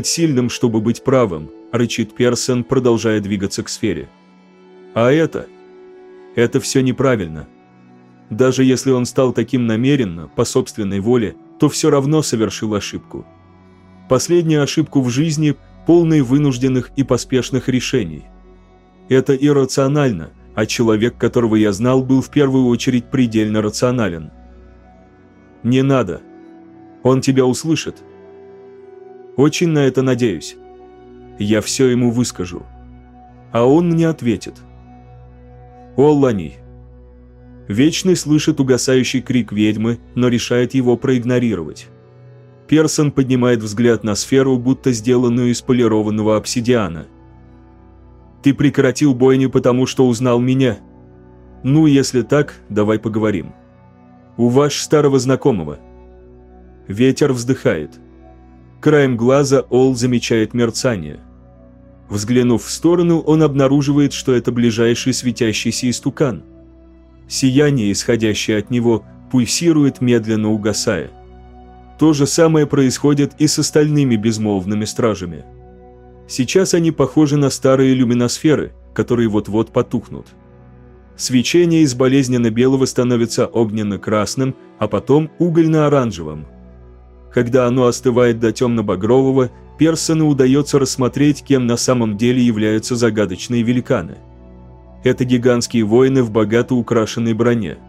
сильным, чтобы быть правым», – рычит Персон, продолжая двигаться к сфере. «А это? Это все неправильно. Даже если он стал таким намеренно, по собственной воле, то все равно совершил ошибку. Последнюю ошибку в жизни, полной вынужденных и поспешных решений. Это иррационально, а человек, которого я знал, был в первую очередь предельно рационален. Не надо. Он тебя услышит. Очень на это надеюсь. Я все ему выскажу. А он мне ответит. Оллани. Вечный слышит угасающий крик ведьмы, но решает его проигнорировать. Персон поднимает взгляд на сферу, будто сделанную из полированного обсидиана. «Ты прекратил бойню, потому что узнал меня?» «Ну, если так, давай поговорим». «У ваш старого знакомого». Ветер вздыхает. Краем глаза Ол замечает мерцание. Взглянув в сторону, он обнаруживает, что это ближайший светящийся истукан. Сияние, исходящее от него, пульсирует, медленно угасая. То же самое происходит и с остальными безмолвными стражами. Сейчас они похожи на старые люминосферы, которые вот-вот потухнут. Свечение из болезненно-белого становится огненно-красным, а потом угольно-оранжевым. Когда оно остывает до темно-багрового, Персону удается рассмотреть, кем на самом деле являются загадочные великаны. Это гигантские воины в богато украшенной броне –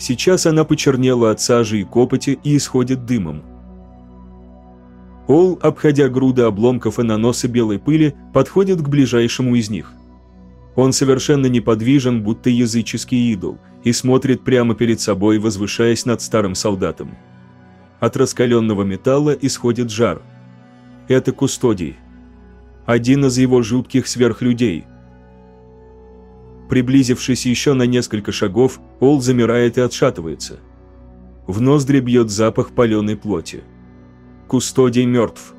Сейчас она почернела от сажи и копоти и исходит дымом. Ол, обходя груды обломков и наносы белой пыли, подходит к ближайшему из них. Он совершенно неподвижен, будто языческий идол, и смотрит прямо перед собой, возвышаясь над старым солдатом. От раскаленного металла исходит жар. Это Кустодий. Один из его жутких сверхлюдей – Приблизившись еще на несколько шагов, Ол замирает и отшатывается. В ноздри бьет запах паленой плоти. Кустодий мертв.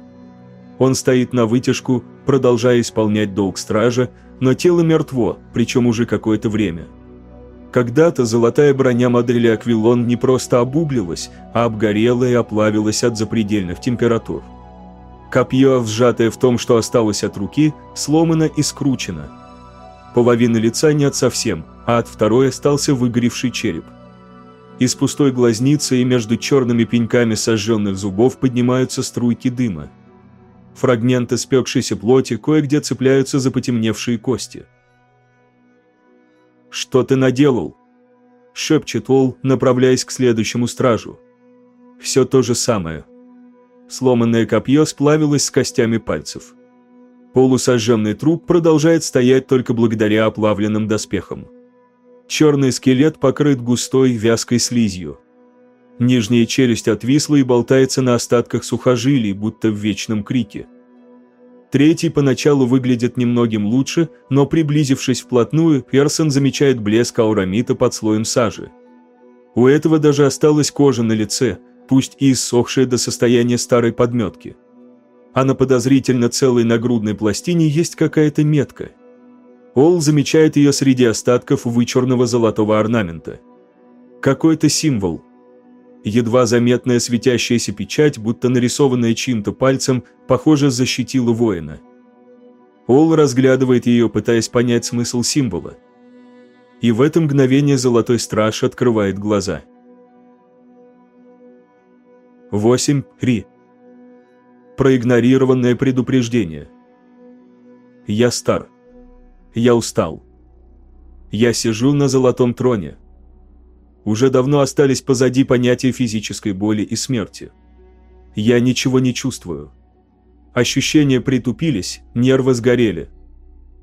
Он стоит на вытяжку, продолжая исполнять долг стража, но тело мертво, причем уже какое-то время. Когда-то золотая броня модели Аквилон не просто обуглилась, а обгорела и оплавилась от запредельных температур. Копье, сжатое в том, что осталось от руки, сломано и скручено – Половины лица нет совсем, а от второй остался выгоревший череп. Из пустой глазницы и между черными пеньками сожженных зубов поднимаются струйки дыма. Фрагменты спекшейся плоти кое-где цепляются за потемневшие кости. «Что ты наделал?» – шепчет Ол, направляясь к следующему стражу. Все то же самое. Сломанное копье сплавилось с костями пальцев. Полусожженный труп продолжает стоять только благодаря оплавленным доспехам. Черный скелет покрыт густой, вязкой слизью. Нижняя челюсть отвисла и болтается на остатках сухожилий, будто в вечном крике. Третий поначалу выглядит немногим лучше, но приблизившись вплотную, Персон замечает блеск аурамита под слоем сажи. У этого даже осталась кожа на лице, пусть и иссохшая до состояния старой подметки а на подозрительно целой нагрудной пластине есть какая-то метка. Ол замечает ее среди остатков вычурного золотого орнамента. Какой-то символ. Едва заметная светящаяся печать, будто нарисованная чьим-то пальцем, похоже, защитила воина. Ол разглядывает ее, пытаясь понять смысл символа. И в это мгновение Золотой Страж открывает глаза. 8. Ри проигнорированное предупреждение. Я стар. Я устал. Я сижу на золотом троне. Уже давно остались позади понятия физической боли и смерти. Я ничего не чувствую. Ощущения притупились, нервы сгорели.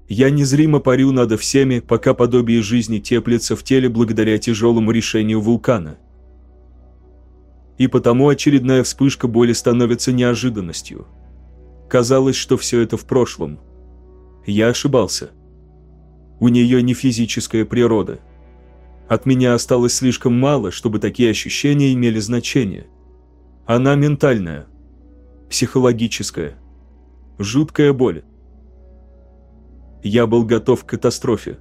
Я незримо парю над всеми, пока подобие жизни теплится в теле благодаря тяжелому решению вулкана и потому очередная вспышка боли становится неожиданностью. Казалось, что все это в прошлом. Я ошибался. У нее не физическая природа. От меня осталось слишком мало, чтобы такие ощущения имели значение. Она ментальная, психологическая, жуткая боль. Я был готов к катастрофе.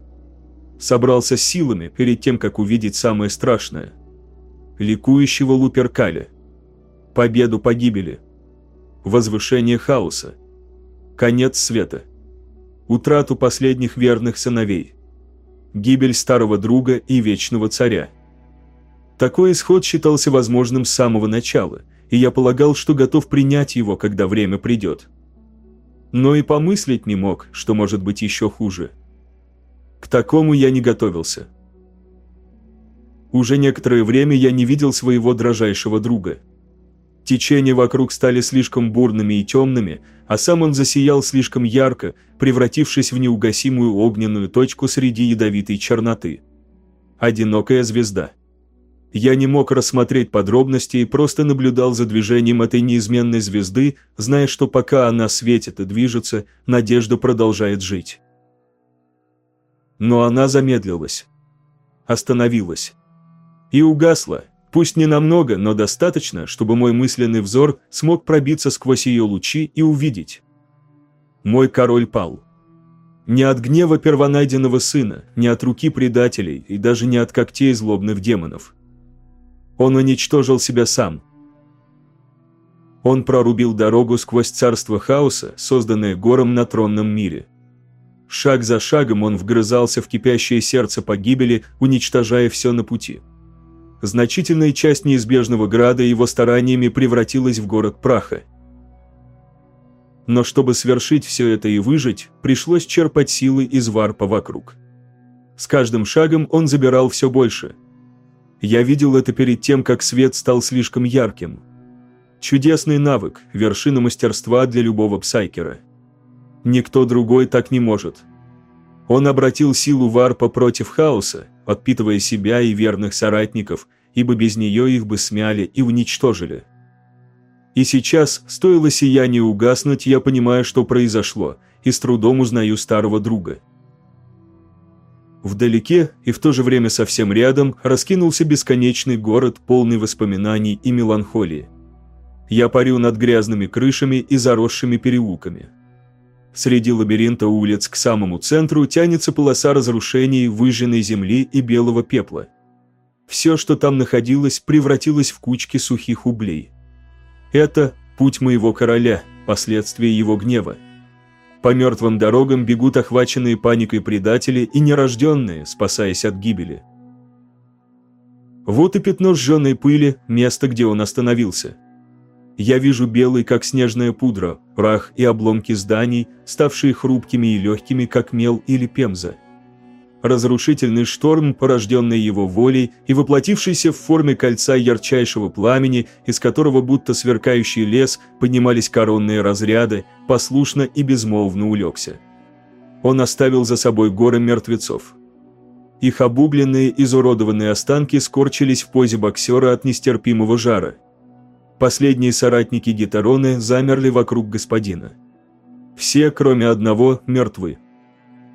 Собрался силами перед тем, как увидеть самое страшное – ликующего Луперкаля. Победу погибели. возвышение хаоса, конец света, утрату последних верных сыновей, гибель старого друга и вечного царя. Такой исход считался возможным с самого начала, и я полагал, что готов принять его, когда время придет. Но и помыслить не мог, что может быть еще хуже. К такому я не готовился. Уже некоторое время я не видел своего дрожайшего друга. Течения вокруг стали слишком бурными и темными, а сам он засиял слишком ярко, превратившись в неугасимую огненную точку среди ядовитой черноты. Одинокая звезда. Я не мог рассмотреть подробности и просто наблюдал за движением этой неизменной звезды, зная, что пока она светит и движется, надежда продолжает жить. Но она замедлилась. Остановилась. И угасла, пусть не намного, но достаточно, чтобы мой мысленный взор смог пробиться сквозь ее лучи и увидеть. Мой король пал. Не от гнева первонайденного сына, не от руки предателей и даже не от когтей злобных демонов – он уничтожил себя сам. Он прорубил дорогу сквозь царство хаоса, созданное гором на тронном мире. Шаг за шагом он вгрызался в кипящее сердце погибели, уничтожая все на пути. Значительная часть неизбежного града его стараниями превратилась в город праха. Но чтобы свершить все это и выжить, пришлось черпать силы из варпа вокруг. С каждым шагом он забирал все больше – я видел это перед тем, как свет стал слишком ярким. Чудесный навык, вершина мастерства для любого псайкера. Никто другой так не может. Он обратил силу варпа против хаоса, подпитывая себя и верных соратников, ибо без нее их бы смяли и уничтожили. И сейчас, стоило сиянию угаснуть, я понимаю, что произошло, и с трудом узнаю старого друга – Вдалеке и в то же время совсем рядом раскинулся бесконечный город, полный воспоминаний и меланхолии. Я парю над грязными крышами и заросшими переулками. Среди лабиринта улиц к самому центру тянется полоса разрушений, выжженной земли и белого пепла. Все, что там находилось, превратилось в кучки сухих углей. Это путь моего короля, последствия его гнева. По мертвым дорогам бегут охваченные паникой предатели и нерожденные, спасаясь от гибели. Вот и пятно сжженной пыли, место, где он остановился. Я вижу белый, как снежная пудра, прах и обломки зданий, ставшие хрупкими и легкими, как мел или пемза разрушительный шторм, порожденный его волей и воплотившийся в форме кольца ярчайшего пламени, из которого будто сверкающий лес поднимались коронные разряды, послушно и безмолвно улегся. Он оставил за собой горы мертвецов. Их обугленные, изуродованные останки скорчились в позе боксера от нестерпимого жара. Последние соратники Гетероны замерли вокруг господина. Все, кроме одного, мертвы.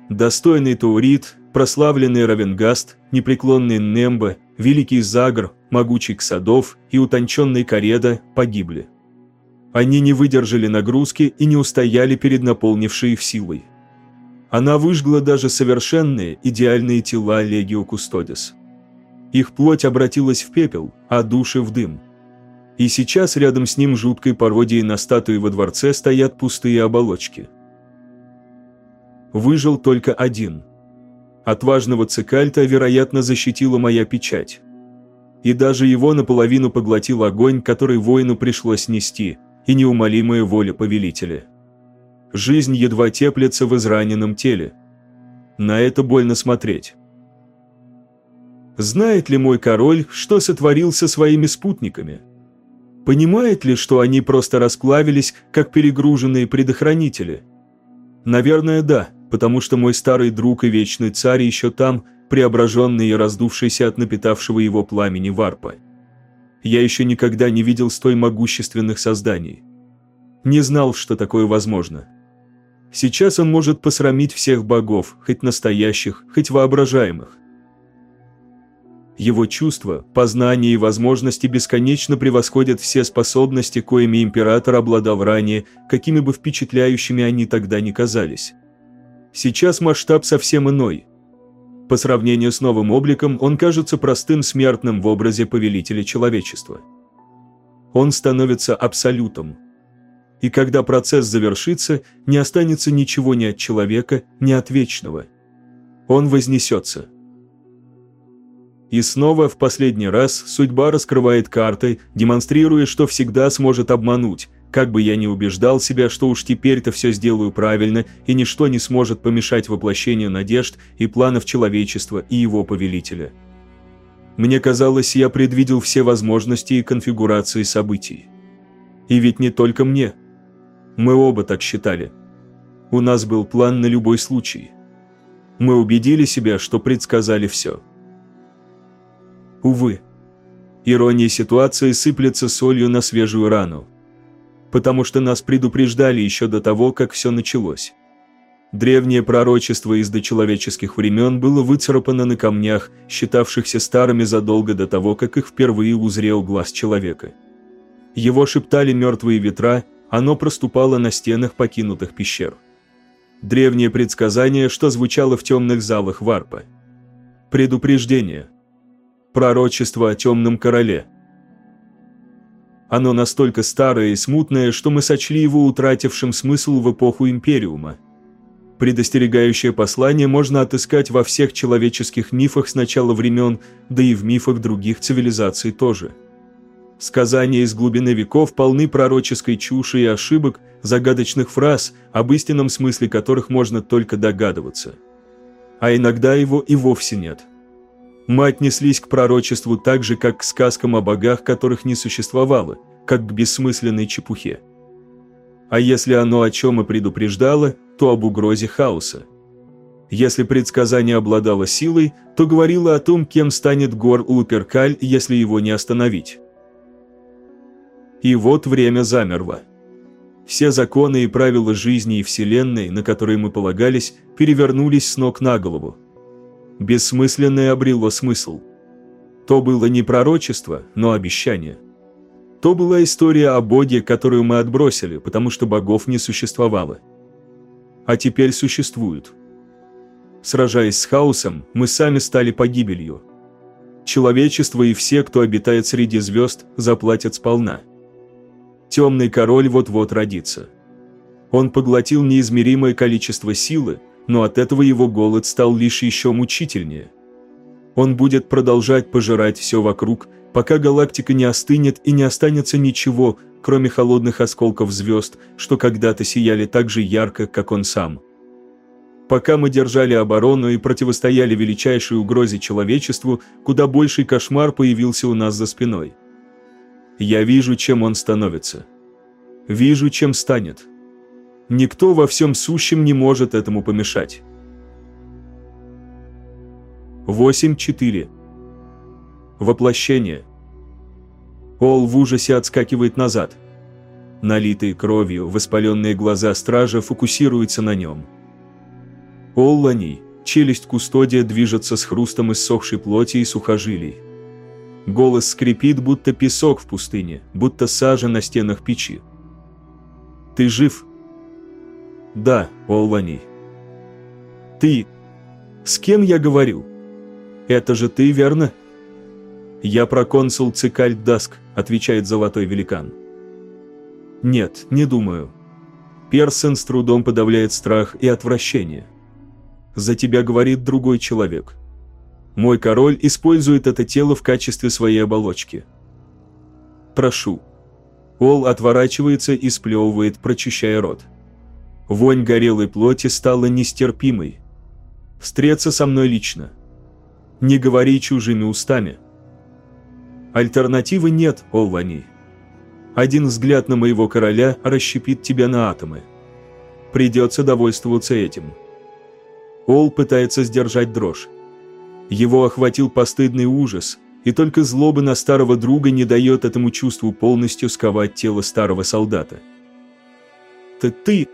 Достойный Таурит, прославленный Равенгаст, непреклонный Нембо, великий Загр, могучий Ксадов и утонченный Кареда погибли. Они не выдержали нагрузки и не устояли перед наполнившей их силой. Она выжгла даже совершенные, идеальные тела Легио Кустодис. Их плоть обратилась в пепел, а души в дым. И сейчас рядом с ним жуткой пародией на статуи во дворце стоят пустые оболочки. Выжил только один – Отважного цикальта, вероятно, защитила моя печать. И даже его наполовину поглотил огонь, который воину пришлось нести, и неумолимая воля повелителя. Жизнь едва теплится в израненном теле. На это больно смотреть. Знает ли мой король, что сотворил со своими спутниками? Понимает ли, что они просто расплавились, как перегруженные предохранители? Наверное, да потому что мой старый друг и вечный царь еще там, преображенный и раздувшийся от напитавшего его пламени варпа. Я еще никогда не видел столь могущественных созданий. Не знал, что такое возможно. Сейчас он может посрамить всех богов, хоть настоящих, хоть воображаемых. Его чувства, познания и возможности бесконечно превосходят все способности, коими император обладал ранее, какими бы впечатляющими они тогда ни казались. Сейчас масштаб совсем иной. По сравнению с новым обликом, он кажется простым смертным в образе повелителя человечества. Он становится абсолютом. И когда процесс завершится, не останется ничего ни от человека, ни от вечного. Он вознесется. И снова в последний раз судьба раскрывает карты, демонстрируя, что всегда сможет обмануть, как бы я ни убеждал себя, что уж теперь-то все сделаю правильно, и ничто не сможет помешать воплощению надежд и планов человечества и его повелителя. Мне казалось, я предвидел все возможности и конфигурации событий. И ведь не только мне. Мы оба так считали. У нас был план на любой случай. Мы убедили себя, что предсказали все. Увы. Ирония ситуации сыплется солью на свежую рану потому что нас предупреждали еще до того, как все началось. Древнее пророчество из дочеловеческих времен было выцарапано на камнях, считавшихся старыми задолго до того, как их впервые узрел глаз человека. Его шептали мертвые ветра, оно проступало на стенах покинутых пещер. Древнее предсказание, что звучало в темных залах варпа. Предупреждение. Пророчество о темном короле – оно настолько старое и смутное, что мы сочли его утратившим смысл в эпоху Империума. Предостерегающее послание можно отыскать во всех человеческих мифах с начала времен, да и в мифах других цивилизаций тоже. Сказания из глубины веков полны пророческой чуши и ошибок, загадочных фраз, об истинном смысле которых можно только догадываться. А иногда его и вовсе нет – мы отнеслись к пророчеству так же, как к сказкам о богах, которых не существовало, как к бессмысленной чепухе. А если оно о чем и предупреждало, то об угрозе хаоса. Если предсказание обладало силой, то говорило о том, кем станет Гор Луперкаль, если его не остановить. И вот время замерло. Все законы и правила жизни и Вселенной, на которые мы полагались, перевернулись с ног на голову бессмысленное обрело смысл. То было не пророчество, но обещание. То была история о Боге, которую мы отбросили, потому что богов не существовало. А теперь существуют. Сражаясь с хаосом, мы сами стали погибелью. Человечество и все, кто обитает среди звезд, заплатят сполна. Темный король вот-вот родится. Он поглотил неизмеримое количество силы, но от этого его голод стал лишь еще мучительнее. Он будет продолжать пожирать все вокруг, пока галактика не остынет и не останется ничего, кроме холодных осколков звезд, что когда-то сияли так же ярко, как он сам. Пока мы держали оборону и противостояли величайшей угрозе человечеству, куда больший кошмар появился у нас за спиной. Я вижу, чем он становится. Вижу, чем станет. Никто во всем сущем не может этому помешать. 8.4. Воплощение. Ол в ужасе отскакивает назад. Налитые кровью, воспаленные глаза стража фокусируются на нем. Ол лани, челюсть кустодия движется с хрустом иссохшей плоти и сухожилий. Голос скрипит, будто песок в пустыне, будто сажа на стенах печи. «Ты жив?» «Да, Олвани». «Ты... С кем я говорю?» «Это же ты, верно?» «Я проконсул Цикальд Даск», — отвечает золотой великан. «Нет, не думаю». Персон с трудом подавляет страх и отвращение. «За тебя говорит другой человек. Мой король использует это тело в качестве своей оболочки. Прошу». Ол отворачивается и сплевывает, прочищая рот. Вонь горелой плоти стала нестерпимой. Встреться со мной лично. Не говори чужими устами. Альтернативы нет, Олвани. Один взгляд на моего короля расщепит тебя на атомы. Придется довольствоваться этим. Ол пытается сдержать дрожь. Его охватил постыдный ужас, и только злоба на старого друга не дает этому чувству полностью сковать тело старого солдата. «Ты, ты,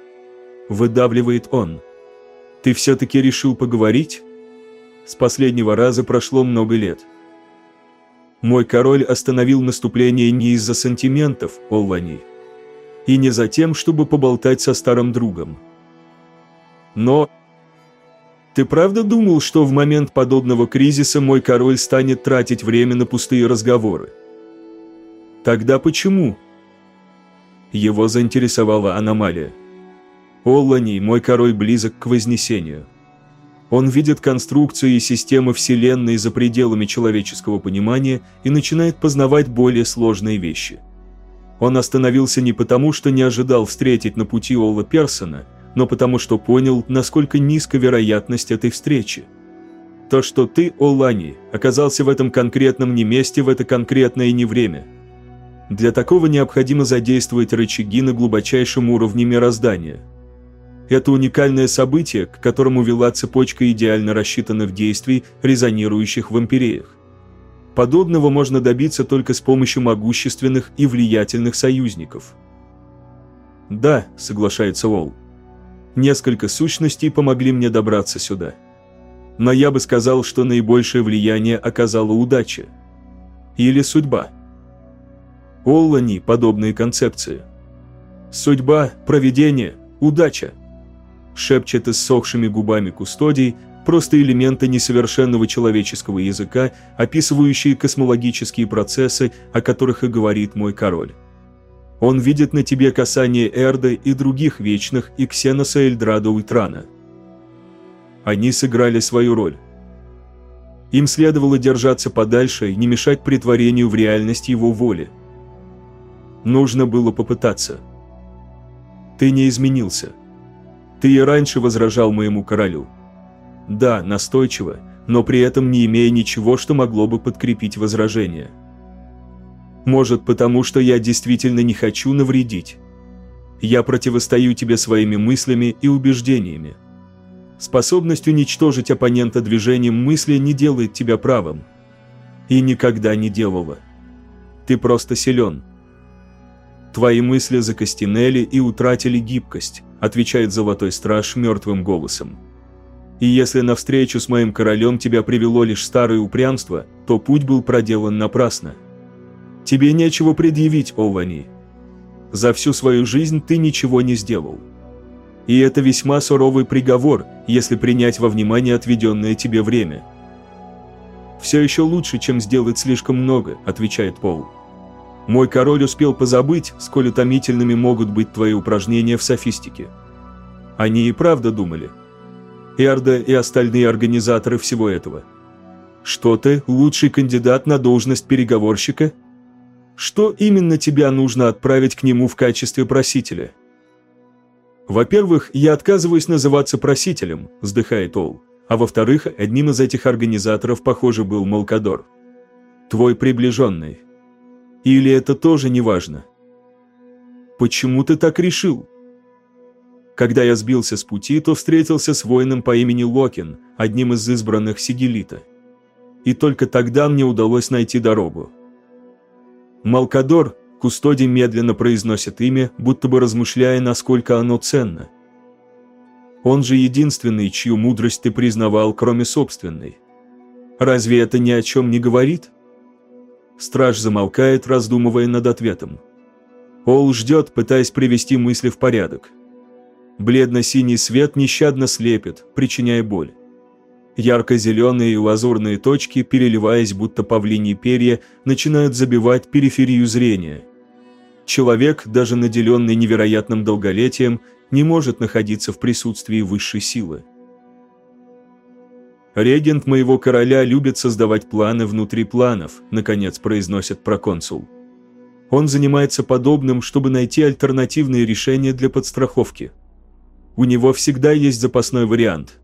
выдавливает он. «Ты все-таки решил поговорить?» С последнего раза прошло много лет. Мой король остановил наступление не из-за сантиментов, Олвани, и не за тем, чтобы поболтать со старым другом. Но ты правда думал, что в момент подобного кризиса мой король станет тратить время на пустые разговоры? Тогда почему? Его заинтересовала аномалия. Оллани, мой король, близок к вознесению. Он видит конструкции и системы Вселенной за пределами человеческого понимания и начинает познавать более сложные вещи. Он остановился не потому, что не ожидал встретить на пути Олла Персона, но потому что понял, насколько низка вероятность этой встречи. То, что ты, Олани, оказался в этом конкретном не месте в это конкретное не время. Для такого необходимо задействовать рычаги на глубочайшем уровне мироздания – это уникальное событие, к которому вела цепочка идеально рассчитанных действий, резонирующих в империях. Подобного можно добиться только с помощью могущественных и влиятельных союзников. «Да», — соглашается Уолл. «Несколько сущностей помогли мне добраться сюда. Но я бы сказал, что наибольшее влияние оказала удача. Или судьба. Оллани – подобные концепции. Судьба, проведение, удача шепчет иссохшими губами кустодий, просто элементы несовершенного человеческого языка, описывающие космологические процессы, о которых и говорит мой король. Он видит на тебе касание Эрды и других вечных и Ксеноса Эльдрадо Уитрана. Они сыграли свою роль. Им следовало держаться подальше и не мешать притворению в реальность его воли. Нужно было попытаться. Ты не изменился. Ты и раньше возражал моему королю. Да, настойчиво, но при этом не имея ничего, что могло бы подкрепить возражение. Может, потому что я действительно не хочу навредить. Я противостою тебе своими мыслями и убеждениями. Способность уничтожить оппонента движением мысли не делает тебя правым. И никогда не делала. Ты просто силен. Твои мысли закостенели и утратили гибкость отвечает Золотой Страж мертвым голосом. И если навстречу с моим королем тебя привело лишь старое упрямство, то путь был проделан напрасно. Тебе нечего предъявить, Олвани. За всю свою жизнь ты ничего не сделал. И это весьма суровый приговор, если принять во внимание отведенное тебе время. «Все еще лучше, чем сделать слишком много», – отвечает Пол. Мой король успел позабыть, сколь утомительными могут быть твои упражнения в софистике. Они и правда думали. Эрда и остальные организаторы всего этого. Что ты, лучший кандидат на должность переговорщика? Что именно тебя нужно отправить к нему в качестве просителя? Во-первых, я отказываюсь называться просителем, вздыхает Ол. А во-вторых, одним из этих организаторов, похоже, был Малкадор. Твой приближенный. Или это тоже не важно? Почему ты так решил? Когда я сбился с пути, то встретился с воином по имени Локин, одним из избранных Сигелита. И только тогда мне удалось найти дорогу. Малкадор, Кустодий медленно произносит имя, будто бы размышляя, насколько оно ценно. Он же единственный, чью мудрость ты признавал, кроме собственной. Разве это ни о чем не говорит? Страж замолкает, раздумывая над ответом. Ол ждет, пытаясь привести мысли в порядок. Бледно-синий свет нещадно слепит, причиняя боль. Ярко-зеленые и лазурные точки, переливаясь будто павлиньи перья, начинают забивать периферию зрения. Человек, даже наделенный невероятным долголетием, не может находиться в присутствии высшей силы. «Регент моего короля любит создавать планы внутри планов», наконец произносит проконсул. Он занимается подобным, чтобы найти альтернативные решения для подстраховки. У него всегда есть запасной вариант.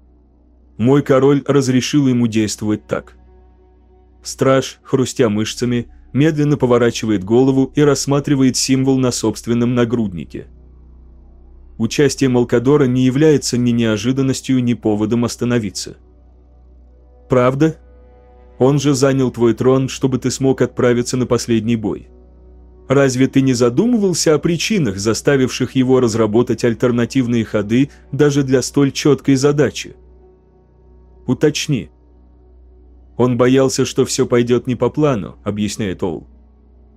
Мой король разрешил ему действовать так. Страж, хрустя мышцами, медленно поворачивает голову и рассматривает символ на собственном нагруднике. Участие Малкадора не является ни неожиданностью, ни поводом остановиться. Правда? Он же занял твой трон, чтобы ты смог отправиться на последний бой. Разве ты не задумывался о причинах, заставивших его разработать альтернативные ходы даже для столь четкой задачи? Уточни. Он боялся, что все пойдет не по плану, объясняет Ол.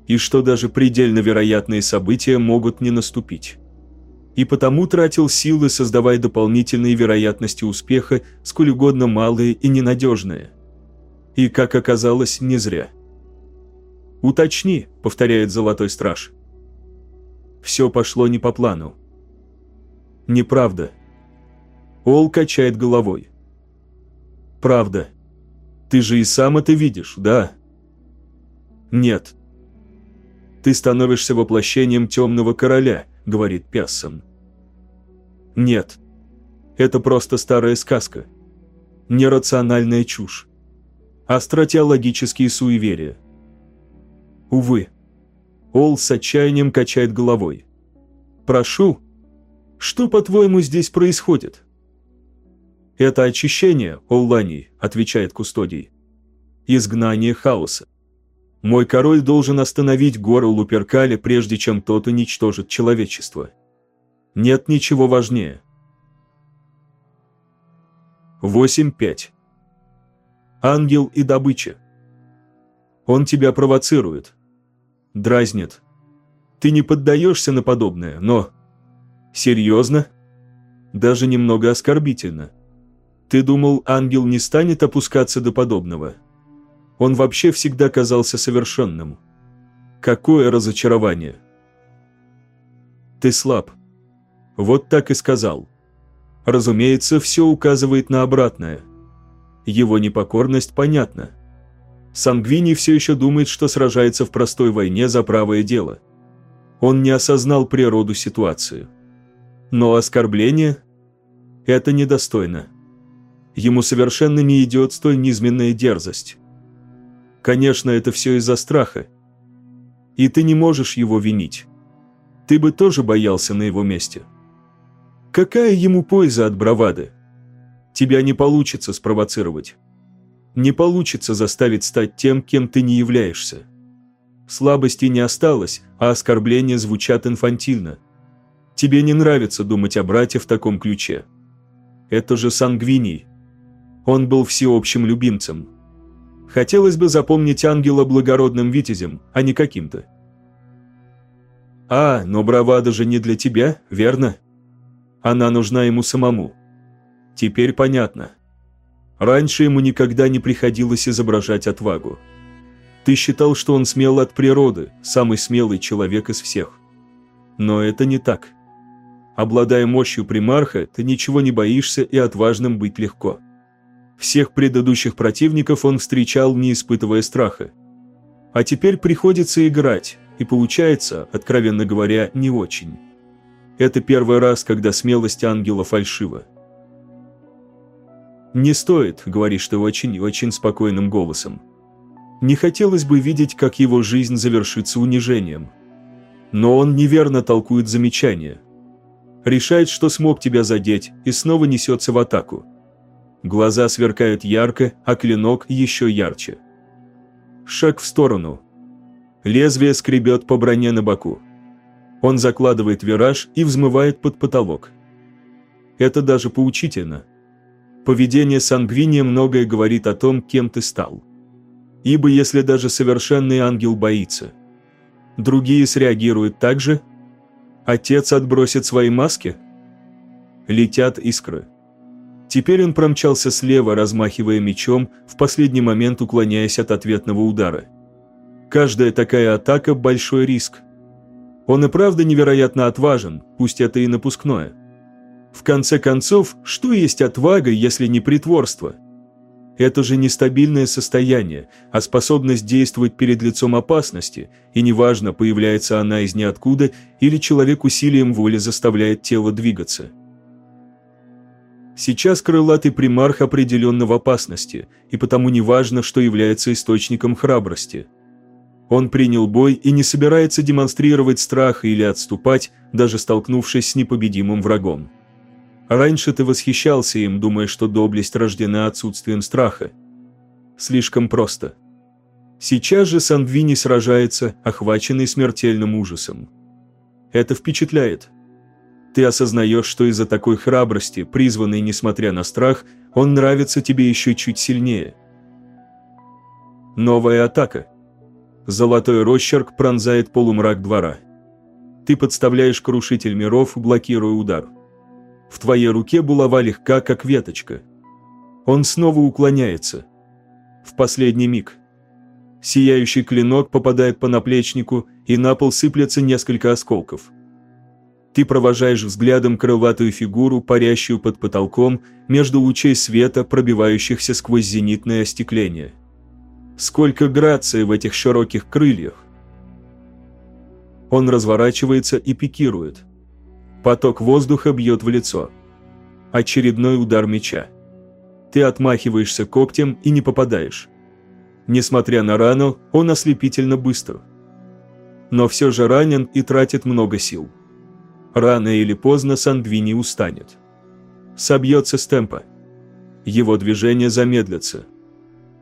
И что даже предельно вероятные события могут не наступить и потому тратил силы, создавая дополнительные вероятности успеха, сколь угодно малые и ненадежные. И, как оказалось, не зря. «Уточни», — повторяет Золотой Страж. все пошло не по плану. Неправда. Ол качает головой. Правда. Ты же и сам это видишь, да? Нет. Ты становишься воплощением темного короля, говорит Пессон. Нет. Это просто старая сказка. Нерациональная чушь. Астротеологические суеверия. Увы. Ол с отчаянием качает головой. «Прошу, что, по-твоему, здесь происходит?» «Это очищение, Оллани», — отвечает Кустодий. «Изгнание хаоса. Мой король должен остановить гору Луперкали, прежде чем тот уничтожит человечество. Нет ничего важнее». 8.5. Ангел и добыча. Он тебя провоцирует, дразнит. Ты не поддаешься на подобное, но... Серьезно? Даже немного оскорбительно. Ты думал, ангел не станет опускаться до подобного? Он вообще всегда казался совершенным. Какое разочарование. Ты слаб. Вот так и сказал. Разумеется, все указывает на обратное. Его непокорность понятна. Сангвини все еще думает, что сражается в простой войне за правое дело. Он не осознал природу ситуации. Но оскорбление – это недостойно. Ему совершенно не идет столь низменная дерзость. Конечно, это все из-за страха. И ты не можешь его винить. Ты бы тоже боялся на его месте. Какая ему польза от бравады? Тебя не получится спровоцировать не получится заставить стать тем, кем ты не являешься. Слабости не осталось, а оскорбления звучат инфантильно. Тебе не нравится думать о брате в таком ключе. Это же Сангвиний. Он был всеобщим любимцем. Хотелось бы запомнить ангела благородным витязем, а не каким-то. А, но бравада же не для тебя, верно? Она нужна ему самому. Теперь понятно. Раньше ему никогда не приходилось изображать отвагу. Ты считал, что он смел от природы, самый смелый человек из всех. Но это не так. Обладая мощью примарха, ты ничего не боишься и отважным быть легко. Всех предыдущих противников он встречал, не испытывая страха. А теперь приходится играть, и получается, откровенно говоря, не очень. Это первый раз, когда смелость ангела фальшива. «Не стоит», — говоришь ты очень-очень спокойным голосом. Не хотелось бы видеть, как его жизнь завершится унижением. Но он неверно толкует замечание. Решает, что смог тебя задеть, и снова несется в атаку. Глаза сверкают ярко, а клинок еще ярче. Шаг в сторону. Лезвие скребет по броне на боку. Он закладывает вираж и взмывает под потолок. Это даже поучительно. Поведение Сангвиния многое говорит о том, кем ты стал. Ибо если даже совершенный ангел боится, другие среагируют так же? Отец отбросит свои маски? Летят искры. Теперь он промчался слева, размахивая мечом, в последний момент уклоняясь от ответного удара. Каждая такая атака – большой риск. Он и правда невероятно отважен, пусть это и напускное. В конце концов, что есть отвага, если не притворство? Это же нестабильное состояние, а способность действовать перед лицом опасности, и неважно, появляется она из ниоткуда или человек усилием воли заставляет тело двигаться. Сейчас крылатый примарх определенно в опасности, и потому неважно, что является источником храбрости. Он принял бой и не собирается демонстрировать страх или отступать, даже столкнувшись с непобедимым врагом. Раньше ты восхищался им, думая, что доблесть рождена отсутствием страха. Слишком просто. Сейчас же Сандвини сражается, охваченный смертельным ужасом. Это впечатляет. Ты осознаешь, что из-за такой храбрости, призванной несмотря на страх, он нравится тебе еще чуть сильнее. Новая атака. Золотой росчерк пронзает полумрак двора. Ты подставляешь крушитель миров, блокируя удар. В твоей руке булава легка, как веточка. Он снова уклоняется. В последний миг. Сияющий клинок попадает по наплечнику, и на пол сыплется несколько осколков. Ты провожаешь взглядом крылатую фигуру, парящую под потолком, между лучей света, пробивающихся сквозь зенитное остекление. Сколько грации в этих широких крыльях! Он разворачивается и пикирует. Поток воздуха бьет в лицо. Очередной удар меча. Ты отмахиваешься когтем и не попадаешь. Несмотря на рану, он ослепительно быстр. Но все же ранен и тратит много сил. Рано или поздно Сангвини устанет. Собьется с темпа. Его движения замедлятся.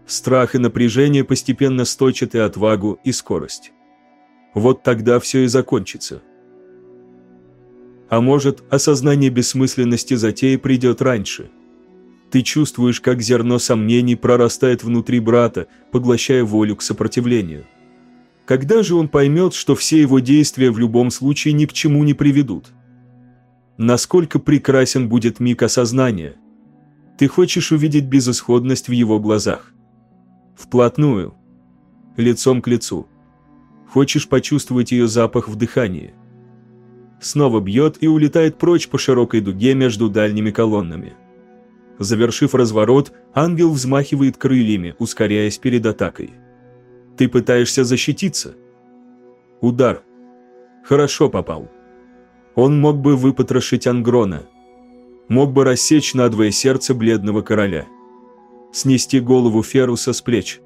Страх и напряжение постепенно сточат и отвагу, и скорость. Вот тогда все и закончится. А может, осознание бессмысленности затеи придет раньше – ты чувствуешь, как зерно сомнений прорастает внутри брата, поглощая волю к сопротивлению. Когда же он поймет, что все его действия в любом случае ни к чему не приведут? Насколько прекрасен будет миг осознания? Ты хочешь увидеть безысходность в его глазах. Вплотную. Лицом к лицу. Хочешь почувствовать ее запах в дыхании. Снова бьет и улетает прочь по широкой дуге между дальними колоннами. Завершив разворот, ангел взмахивает крыльями, ускоряясь перед атакой. Ты пытаешься защититься. Удар. Хорошо попал. Он мог бы выпотрошить Ангрона. Мог бы рассечь надвое сердце бледного короля. Снести голову Феруса с плеч.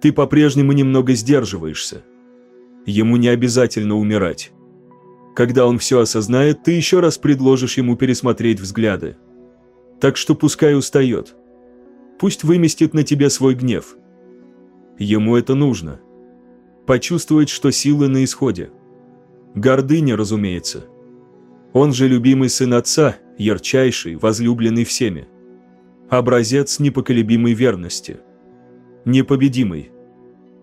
Ты по-прежнему немного сдерживаешься. Ему не обязательно умирать. Когда он все осознает, ты еще раз предложишь ему пересмотреть взгляды. Так что пускай устает. Пусть выместит на тебе свой гнев. Ему это нужно. Почувствовать, что силы на исходе. Гордыня, разумеется. Он же любимый сын отца, ярчайший, возлюбленный всеми. Образец непоколебимой верности. Непобедимый.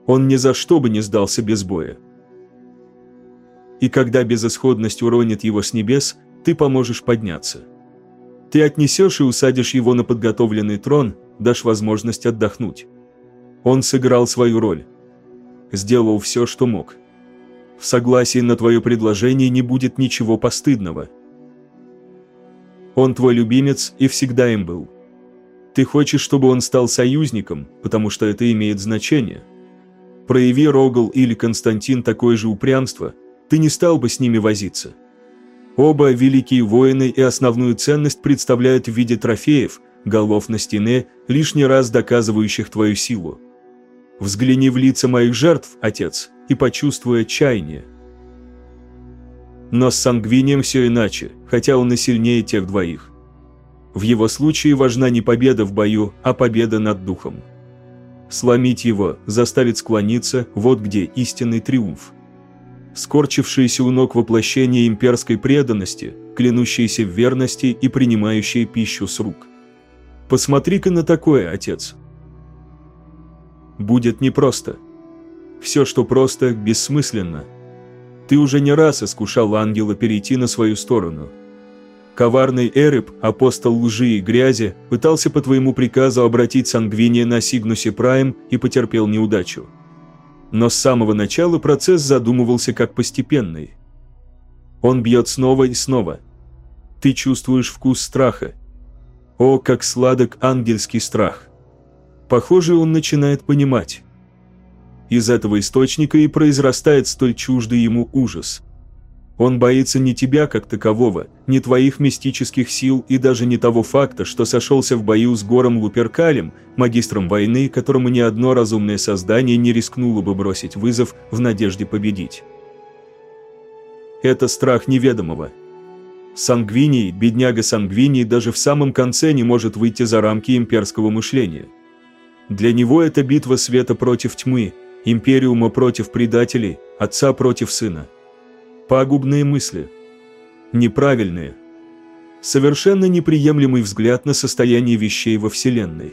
Он ни за что бы не сдался без боя. И когда безысходность уронит его с небес, ты поможешь подняться. Ты отнесешь и усадишь его на подготовленный трон, дашь возможность отдохнуть. Он сыграл свою роль. Сделал все, что мог. В согласии на твое предложение не будет ничего постыдного. Он твой любимец и всегда им был. Ты хочешь, чтобы он стал союзником, потому что это имеет значение. Прояви Рогал или Константин такое же упрямство, ты не стал бы с ними возиться. Оба великие воины и основную ценность представляют в виде трофеев, голов на стене, лишний раз доказывающих твою силу. Взгляни в лица моих жертв, отец, и почувствуй отчаяние. Но с Сангвинием все иначе, хотя он и сильнее тех двоих. В его случае важна не победа в бою, а победа над духом. Сломить его, заставить склониться – вот где истинный триумф скорчившиеся у ног воплощение имперской преданности, клянущиеся в верности и принимающие пищу с рук. Посмотри-ка на такое, отец. Будет непросто. Все, что просто, бессмысленно. Ты уже не раз искушал ангела перейти на свою сторону. Коварный Эреб, апостол лжи и грязи, пытался по твоему приказу обратить Сангвиния на Сигнусе Прайм и потерпел неудачу. Но с самого начала процесс задумывался как постепенный. Он бьет снова и снова. Ты чувствуешь вкус страха. О, как сладок ангельский страх. Похоже, он начинает понимать. Из этого источника и произрастает столь чуждый ему ужас – он боится не тебя как такового, не твоих мистических сил и даже не того факта, что сошелся в бою с Гором Луперкалем, магистром войны, которому ни одно разумное создание не рискнуло бы бросить вызов в надежде победить. Это страх неведомого. Сангвиний, бедняга Сангвиний, даже в самом конце не может выйти за рамки имперского мышления. Для него это битва света против тьмы, империума против предателей, отца против сына – Пагубные мысли. Неправильные. Совершенно неприемлемый взгляд на состояние вещей во Вселенной.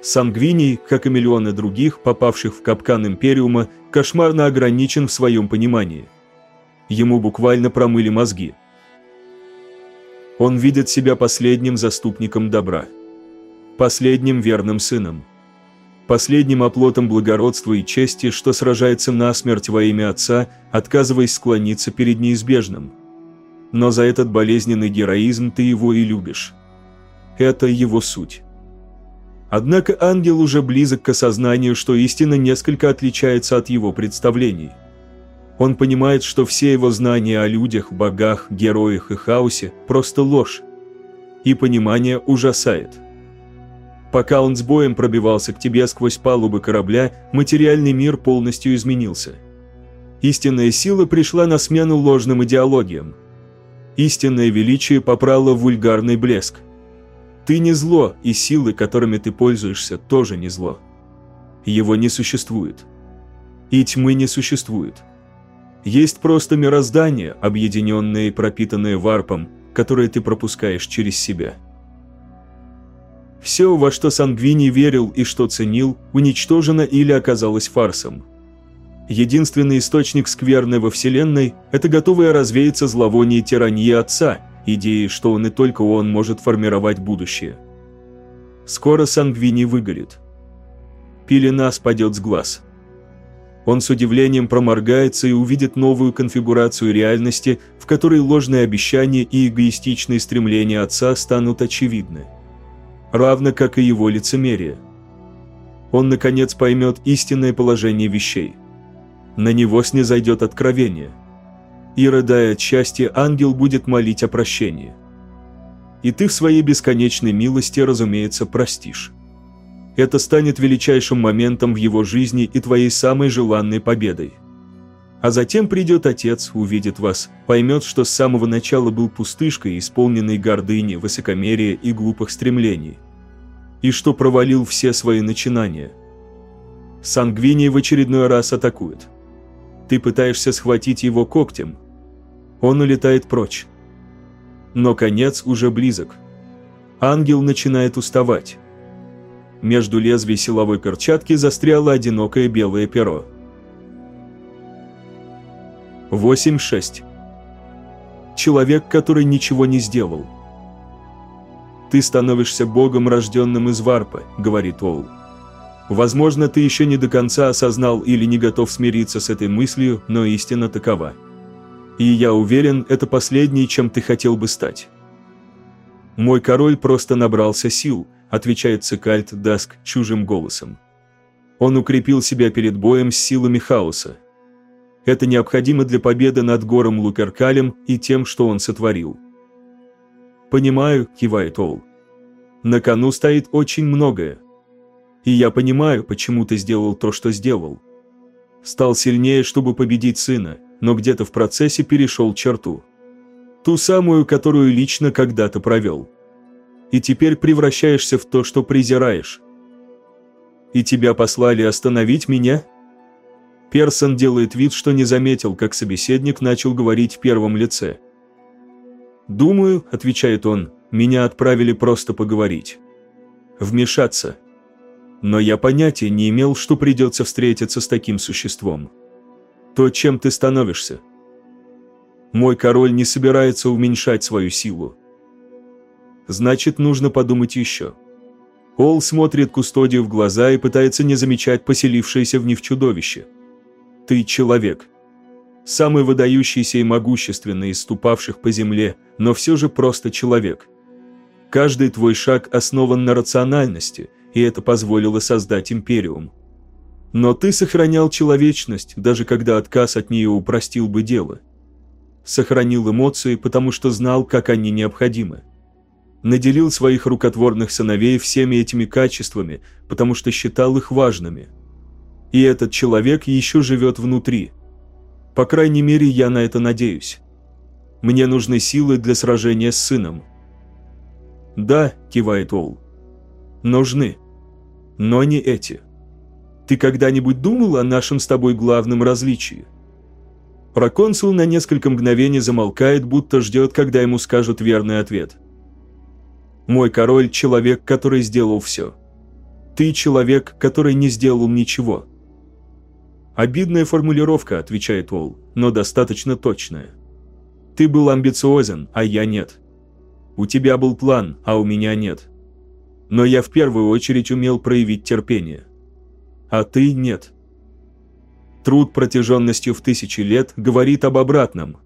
Сангвиний, как и миллионы других, попавших в капкан Империума, кошмарно ограничен в своем понимании. Ему буквально промыли мозги. Он видит себя последним заступником добра. Последним верным сыном последним оплотом благородства и чести, что сражается насмерть во имя Отца, отказываясь склониться перед неизбежным. Но за этот болезненный героизм ты его и любишь. Это его суть. Однако ангел уже близок к осознанию, что истина несколько отличается от его представлений. Он понимает, что все его знания о людях, богах, героях и хаосе – просто ложь. И понимание ужасает. Пока он с боем пробивался к тебе сквозь палубы корабля, материальный мир полностью изменился. Истинная сила пришла на смену ложным идеологиям. Истинное величие попрало вульгарный блеск. Ты не зло, и силы, которыми ты пользуешься, тоже не зло. Его не существует. И тьмы не существует. Есть просто мироздание, объединенное и пропитанное варпом, которое ты пропускаешь через себя. Все, во что Сангвини верил и что ценил, уничтожено или оказалось фарсом. Единственный источник скверны во Вселенной – это готовое развеяться зловоние тирании Отца, идеи, что он и только он может формировать будущее. Скоро Сангвини выгорит. Пелена спадет с глаз – он с удивлением проморгается и увидит новую конфигурацию реальности, в которой ложные обещания и эгоистичные стремления отца станут очевидны. Равно как и его лицемерие. Он, наконец, поймет истинное положение вещей. На него снизойдет откровение. И, рыдая от счастья, ангел будет молить о прощении. И ты в своей бесконечной милости, разумеется, простишь. Это станет величайшим моментом в его жизни и твоей самой желанной победой. А затем придет отец, увидит вас, поймет, что с самого начала был пустышкой, исполненной гордыни, высокомерия и глупых стремлений. И что провалил все свои начинания. Сангвиний в очередной раз атакует. Ты пытаешься схватить его когтем. Он улетает прочь. Но конец уже близок. Ангел начинает уставать. Между лезвий силовой перчатки застряло одинокое белое перо. 8.6. Человек, который ничего не сделал. «Ты становишься богом, рожденным из варпа», — говорит Ол. «Возможно, ты еще не до конца осознал или не готов смириться с этой мыслью, но истина такова. И я уверен, это последнее, чем ты хотел бы стать. Мой король просто набрался сил, отвечает Цикальт Даск чужим голосом. Он укрепил себя перед боем с силами хаоса. Это необходимо для победы над гором Лукеркалем и тем, что он сотворил. «Понимаю», – кивает Ол. «На кону стоит очень многое. И я понимаю, почему ты сделал то, что сделал. Стал сильнее, чтобы победить сына, но где-то в процессе перешел черту. Ту самую, которую лично когда-то провел и теперь превращаешься в то, что презираешь. И тебя послали остановить меня? Персон делает вид, что не заметил, как собеседник начал говорить в первом лице. «Думаю», — отвечает он, — «меня отправили просто поговорить. Вмешаться. Но я понятия не имел, что придется встретиться с таким существом. То, чем ты становишься. Мой король не собирается уменьшать свою силу значит нужно подумать еще. Ол смотрит Кустодию в глаза и пытается не замечать поселившееся в них чудовище. Ты человек. Самый выдающийся и могущественный из ступавших по земле, но все же просто человек. Каждый твой шаг основан на рациональности, и это позволило создать империум. Но ты сохранял человечность, даже когда отказ от нее упростил бы дело. Сохранил эмоции, потому что знал, как они необходимы наделил своих рукотворных сыновей всеми этими качествами, потому что считал их важными. И этот человек еще живет внутри. По крайней мере, я на это надеюсь. Мне нужны силы для сражения с сыном. «Да», – кивает Ол. «Нужны. Но не эти. Ты когда-нибудь думал о нашем с тобой главном различии?» Проконсул на несколько мгновений замолкает, будто ждет, когда ему скажут верный ответ – мой король – человек, который сделал все. Ты – человек, который не сделал ничего. Обидная формулировка, отвечает Ол, но достаточно точная. Ты был амбициозен, а я нет. У тебя был план, а у меня нет. Но я в первую очередь умел проявить терпение. А ты нет. Труд протяженностью в тысячи лет говорит об обратном.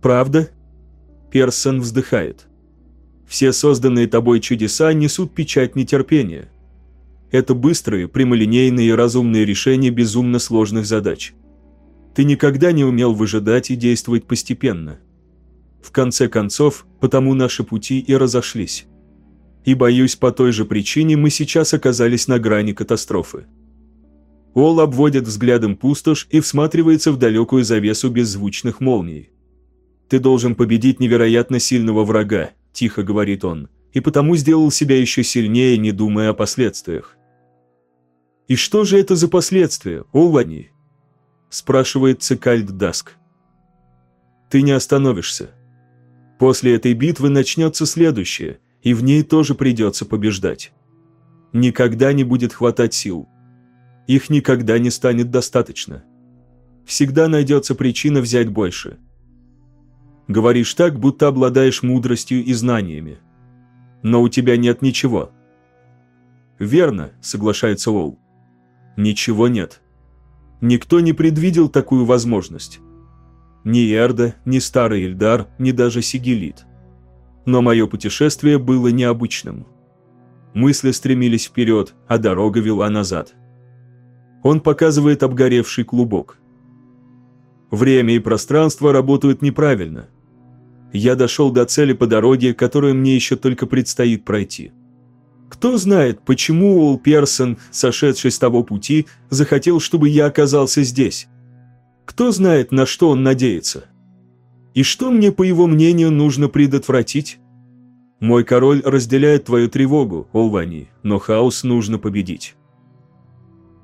Правда? Персон вздыхает. Все созданные тобой чудеса несут печать нетерпения. Это быстрые, прямолинейные и разумные решения безумно сложных задач. Ты никогда не умел выжидать и действовать постепенно. В конце концов, потому наши пути и разошлись. И боюсь, по той же причине мы сейчас оказались на грани катастрофы. Ол обводит взглядом пустошь и всматривается в далекую завесу беззвучных молний. «Ты должен победить невероятно сильного врага», – тихо говорит он, и потому сделал себя еще сильнее, не думая о последствиях. «И что же это за последствия, Олвани?» – спрашивает Цикальд Даск. «Ты не остановишься. После этой битвы начнется следующее, и в ней тоже придется побеждать. Никогда не будет хватать сил. Их никогда не станет достаточно. Всегда найдется причина взять больше. Говоришь так, будто обладаешь мудростью и знаниями. Но у тебя нет ничего. Верно, соглашается Лоу. Ничего нет. Никто не предвидел такую возможность. Ни Эрда, ни Старый Эльдар, ни даже Сигелит. Но мое путешествие было необычным. Мысли стремились вперед, а дорога вела назад. Он показывает обгоревший клубок. Время и пространство работают неправильно. Я дошел до цели по дороге, которую мне еще только предстоит пройти. Кто знает, почему Уолл Персон, сошедший с того пути, захотел, чтобы я оказался здесь? Кто знает, на что он надеется? И что мне, по его мнению, нужно предотвратить? Мой король разделяет твою тревогу, Олвани, но хаос нужно победить.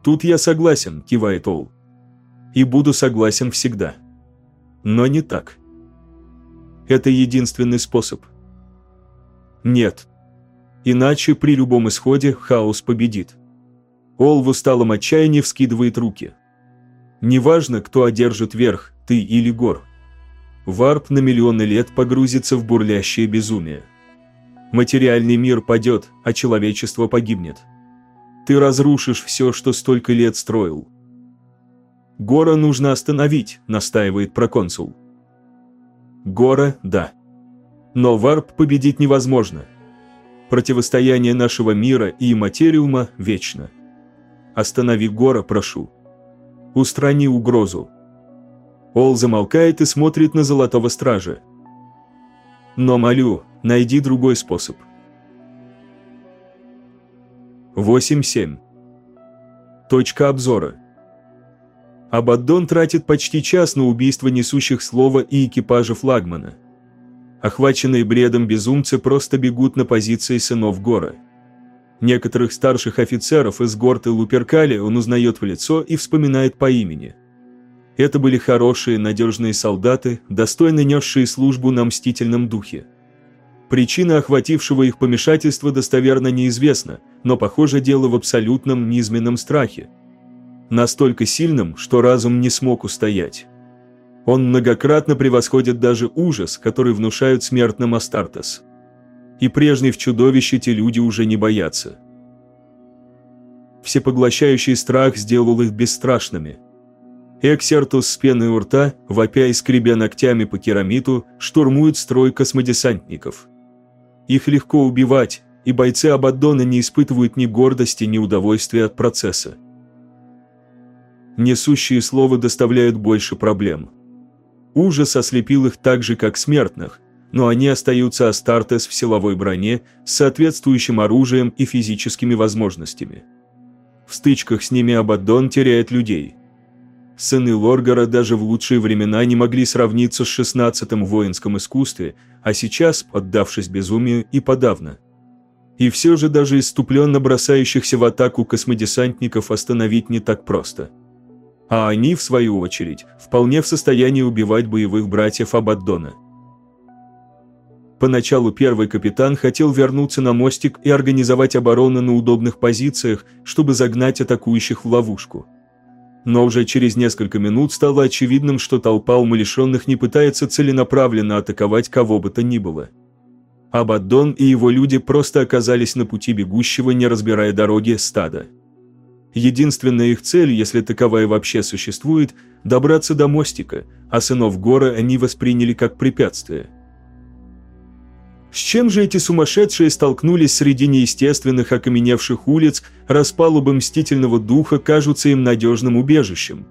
«Тут я согласен», – кивает Ол. «И буду согласен всегда». Но не так. Это единственный способ. Нет. Иначе при любом исходе хаос победит. Ол в усталом отчаянии вскидывает руки. Неважно, кто одержит верх, ты или Гор. Варп на миллионы лет погрузится в бурлящее безумие. Материальный мир падет, а человечество погибнет. Ты разрушишь все, что столько лет строил. Гора нужно остановить, настаивает проконсул. Гора – да. Но варп победить невозможно. Противостояние нашего мира и материума вечно. Останови Гора, прошу. Устрани угрозу. Ол замолкает и смотрит на Золотого Стража. Но молю, найди другой способ. 8.7. Точка обзора. Абаддон тратит почти час на убийство несущих слова и экипажа флагмана. Охваченные бредом безумцы просто бегут на позиции сынов Гора. Некоторых старших офицеров из Горты Луперкали он узнает в лицо и вспоминает по имени. Это были хорошие, надежные солдаты, достойно несшие службу на мстительном духе. Причина охватившего их помешательства достоверно неизвестна, но похоже дело в абсолютном низменном страхе. Настолько сильным, что разум не смог устоять. Он многократно превосходит даже ужас, который внушают смертным Астартес. И прежний в чудовище те люди уже не боятся. Всепоглощающий страх сделал их бесстрашными. Эксертус с пеной у рта, вопя и скребя ногтями по керамиту, штурмует строй космодесантников – их легко убивать, и бойцы Абаддона не испытывают ни гордости, ни удовольствия от процесса. Несущие слова доставляют больше проблем. Ужас ослепил их так же, как смертных, но они остаются Астартес в силовой броне с соответствующим оружием и физическими возможностями. В стычках с ними Абаддон теряет людей – Сыны Лоргара даже в лучшие времена не могли сравниться с шестнадцатым воинском искусстве, а сейчас, поддавшись безумию, и подавно. И все же даже иступленно бросающихся в атаку космодесантников остановить не так просто. А они, в свою очередь, вполне в состоянии убивать боевых братьев Абаддона. Поначалу первый капитан хотел вернуться на мостик и организовать оборону на удобных позициях, чтобы загнать атакующих в ловушку но уже через несколько минут стало очевидным, что толпа умалишенных не пытается целенаправленно атаковать кого бы то ни было. Абаддон и его люди просто оказались на пути бегущего, не разбирая дороги, стада. Единственная их цель, если таковая вообще существует, добраться до мостика, а сынов Гора они восприняли как препятствие. С чем же эти сумасшедшие столкнулись среди неестественных окаменевших улиц, распалубы мстительного духа кажутся им надежным убежищем?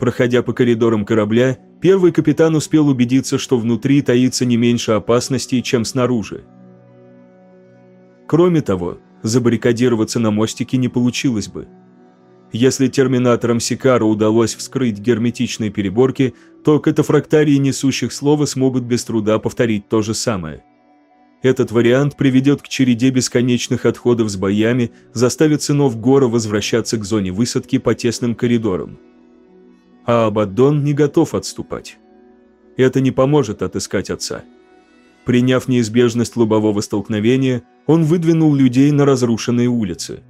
Проходя по коридорам корабля, первый капитан успел убедиться, что внутри таится не меньше опасностей, чем снаружи. Кроме того, забаррикадироваться на мостике не получилось бы. Если терминаторам Сикара удалось вскрыть герметичные переборки, то катафрактарии несущих слова смогут без труда повторить то же самое. Этот вариант приведет к череде бесконечных отходов с боями, заставит сынов Гора возвращаться к зоне высадки по тесным коридорам а Абаддон не готов отступать. Это не поможет отыскать отца. Приняв неизбежность лобового столкновения, он выдвинул людей на разрушенные улицы.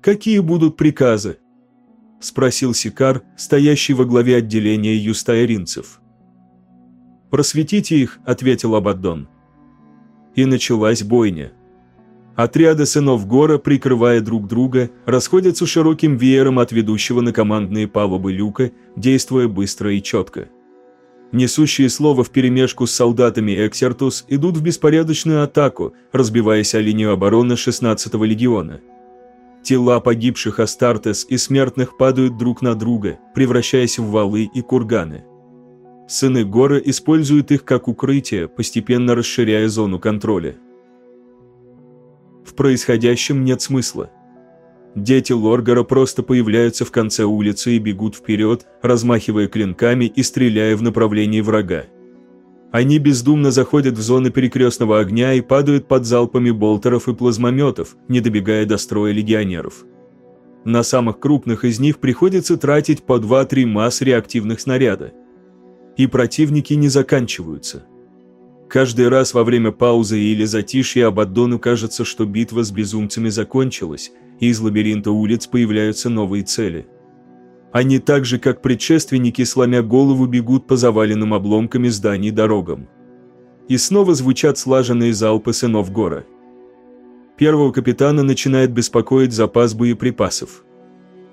«Какие будут приказы?» – спросил Сикар, стоящий во главе отделения юстаэринцев. «Просветите их», – ответил Абаддон. И началась бойня. Отряды сынов Гора, прикрывая друг друга, расходятся широким веером от ведущего на командные палубы люка, действуя быстро и четко. Несущие слово вперемешку с солдатами Эксертус идут в беспорядочную атаку, разбиваясь о линию обороны 16-го легиона. Тела погибших Астартес и смертных падают друг на друга, превращаясь в валы и курганы. Сыны Гора используют их как укрытие, постепенно расширяя зону контроля. В происходящем нет смысла. Дети Лоргара просто появляются в конце улицы и бегут вперед, размахивая клинками и стреляя в направлении врага. Они бездумно заходят в зоны перекрестного огня и падают под залпами болтеров и плазмометов, не добегая до строя легионеров. На самых крупных из них приходится тратить по 2-3 масс реактивных снаряда. И противники не заканчиваются – Каждый раз во время паузы или затишья Абаддону кажется, что битва с безумцами закончилась, из лабиринта улиц появляются новые цели. Они так же, как предшественники, сломя голову, бегут по заваленным обломками зданий дорогам. И снова звучат слаженные залпы сынов гора. Первого капитана начинает беспокоить запас боеприпасов.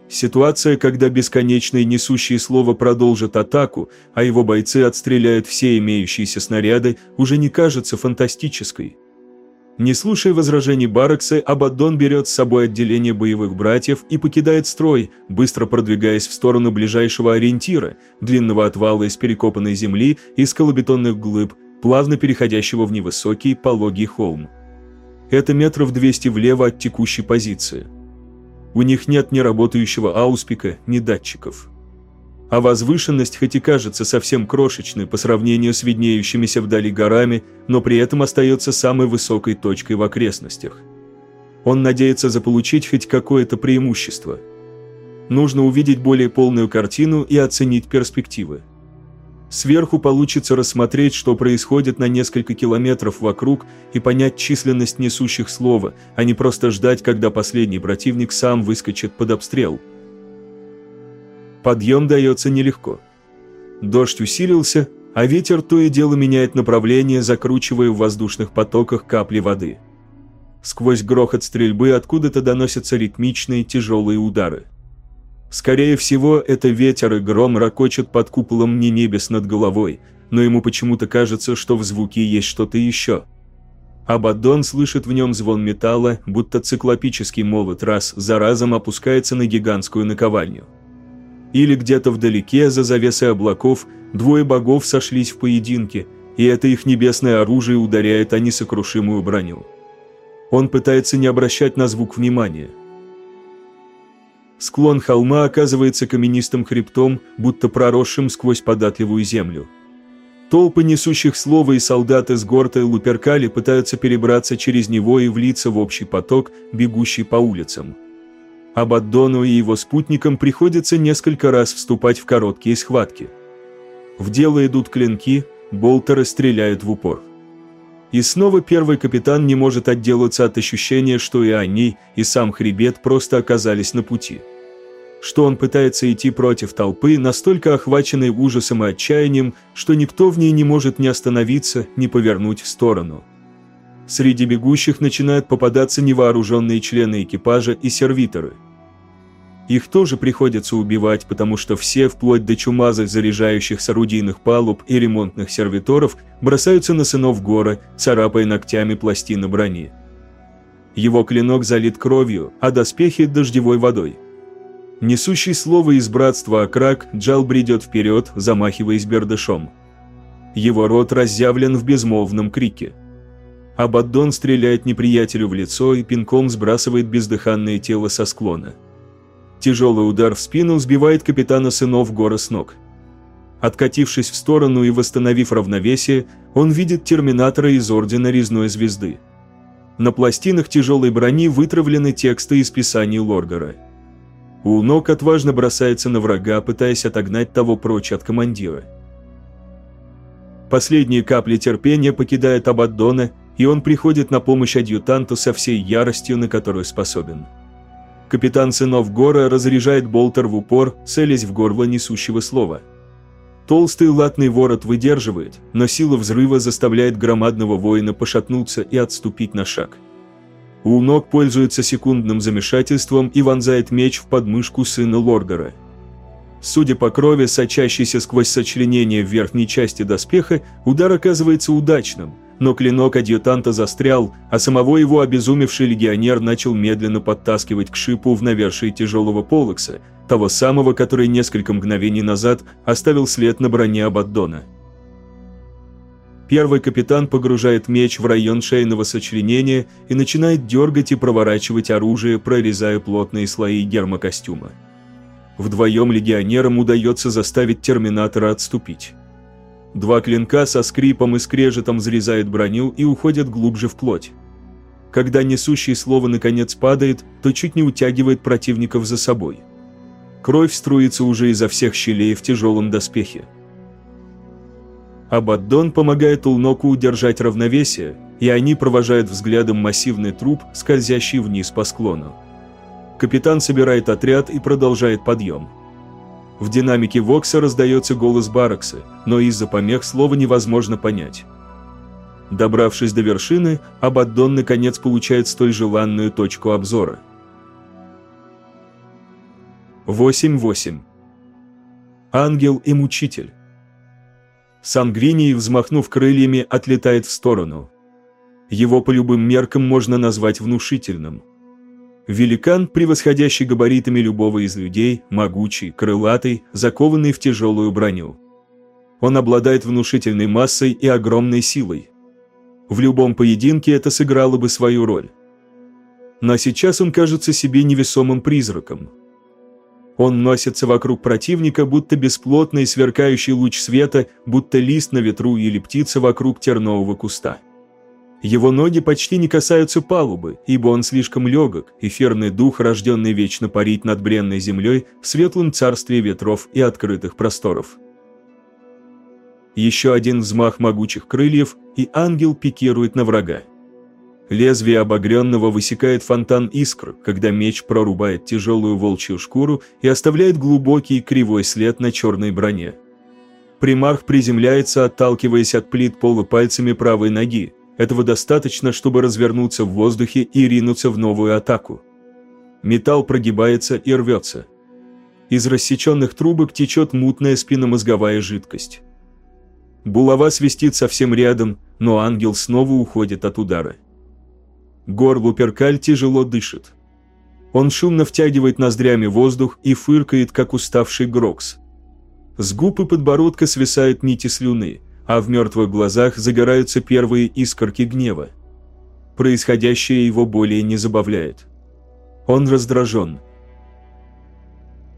Ситуация, когда бесконечные несущие слова продолжат атаку, а его бойцы отстреляют все имеющиеся снаряды, уже не кажется фантастической. Не слушая возражений Баракса, Абаддон берет с собой отделение боевых братьев и покидает строй, быстро продвигаясь в сторону ближайшего ориентира, длинного отвала из перекопанной земли и скалобетонных глыб, плавно переходящего в невысокий пологий холм. Это метров 200 влево от текущей позиции. У них нет ни работающего ауспика, ни датчиков. А возвышенность хоть и кажется совсем крошечной по сравнению с виднеющимися вдали горами, но при этом остается самой высокой точкой в окрестностях. Он надеется заполучить хоть какое-то преимущество. Нужно увидеть более полную картину и оценить перспективы. Сверху получится рассмотреть, что происходит на несколько километров вокруг и понять численность несущих слова, а не просто ждать, когда последний противник сам выскочит под обстрел. Подъем дается нелегко. Дождь усилился, а ветер то и дело меняет направление, закручивая в воздушных потоках капли воды. Сквозь грохот стрельбы откуда-то доносятся ритмичные тяжелые удары. Скорее всего, это ветер и гром ракочет под куполом не небес над головой, но ему почему-то кажется, что в звуке есть что-то еще. Абаддон слышит в нем звон металла, будто циклопический молот раз за разом опускается на гигантскую наковальню. Или где-то вдалеке, за завесой облаков, двое богов сошлись в поединке, и это их небесное оружие ударяет о несокрушимую броню. Он пытается не обращать на звук внимания – Склон холма оказывается каменистым хребтом, будто проросшим сквозь податливую землю. Толпы несущих слова и солдат из Горта и Луперкали пытаются перебраться через него и влиться в общий поток, бегущий по улицам. Абаддону и его спутникам приходится несколько раз вступать в короткие схватки. В дело идут клинки, болтеры стреляют в упор. И снова первый капитан не может отделаться от ощущения, что и они, и сам хребет просто оказались на пути что он пытается идти против толпы, настолько охваченной ужасом и отчаянием, что никто в ней не может ни остановиться, ни повернуть в сторону. Среди бегущих начинают попадаться невооруженные члены экипажа и сервиторы. Их тоже приходится убивать, потому что все, вплоть до чумазых заряжающих с орудийных палуб и ремонтных сервиторов, бросаются на сынов Гора, царапая ногтями пластины брони. Его клинок залит кровью, а доспехи – дождевой водой. Несущий слово из братства Акрак, Джал бредет вперед, замахиваясь бердышом. Его рот разъявлен в безмолвном крике. Абаддон стреляет неприятелю в лицо и пинком сбрасывает бездыханное тело со склона. Тяжелый удар в спину сбивает капитана сынов Гора с ног. Откатившись в сторону и восстановив равновесие, он видит терминатора из Ордена Резной Звезды. На пластинах тяжелой брони вытравлены тексты из писаний Лоргара. Улнок отважно бросается на врага, пытаясь отогнать того прочь от командира. Последние капли терпения покидают Абаддона, и он приходит на помощь адъютанту со всей яростью, на которую способен. Капитан сынов Гора разряжает болтер в упор, целясь в горло несущего слова. Толстый латный ворот выдерживает, но сила взрыва заставляет громадного воина пошатнуться и отступить на шаг. Улнок пользуется секундным замешательством и вонзает меч в подмышку сына Лоргара. Судя по крови, сочащейся сквозь сочленение в верхней части доспеха, удар оказывается удачным, но клинок адъютанта застрял, а самого его обезумевший легионер начал медленно подтаскивать к шипу в навершие тяжелого полокса, того самого, который несколько мгновений назад оставил след на броне Абаддона. Первый капитан погружает меч в район шейного сочленения и начинает дергать и проворачивать оружие, прорезая плотные слои гермокостюма. Вдвоем легионерам удается заставить терминатора отступить. Два клинка со скрипом и скрежетом взрезают броню и уходят глубже в плоть. Когда несущий слово наконец падает, то чуть не утягивает противников за собой. Кровь струится уже изо всех щелей в тяжелом доспехе. Абаддон помогает Улноку удержать равновесие, и они провожают взглядом массивный труп, скользящий вниз по склону. Капитан собирает отряд и продолжает подъем. В динамике Вокса раздается голос Баракса, но из-за помех слова невозможно понять. Добравшись до вершины, Абаддон наконец получает столь желанную точку обзора. 8.8. Ангел и мучитель. Сангвиний, взмахнув крыльями, отлетает в сторону. Его по любым меркам можно назвать внушительным – Великан, превосходящий габаритами любого из людей, могучий, крылатый, закованный в тяжелую броню. Он обладает внушительной массой и огромной силой. В любом поединке это сыграло бы свою роль. Но сейчас он кажется себе невесомым призраком. Он носится вокруг противника, будто бесплотный сверкающий луч света, будто лист на ветру или птица вокруг тернового куста. Его ноги почти не касаются палубы, ибо он слишком легок, эфирный дух, рожденный вечно парить над бренной землей в светлом царстве ветров и открытых просторов. Еще один взмах могучих крыльев, и ангел пикирует на врага. Лезвие обогренного высекает фонтан искр, когда меч прорубает тяжелую волчью шкуру и оставляет глубокий кривой след на черной броне. Примарх приземляется, отталкиваясь от плит пола пальцами правой ноги, этого достаточно, чтобы развернуться в воздухе и ринуться в новую атаку. Металл прогибается и рвется. Из рассеченных трубок течет мутная спинномозговая жидкость. Булава свистит совсем рядом, но ангел снова уходит от удара. Горлу перкаль тяжело дышит. Он шумно втягивает ноздрями воздух и фыркает, как уставший Грокс. С губ и подбородка свисают нити слюны – а в мертвых глазах загораются первые искорки гнева. Происходящее его более не забавляет. Он раздражен.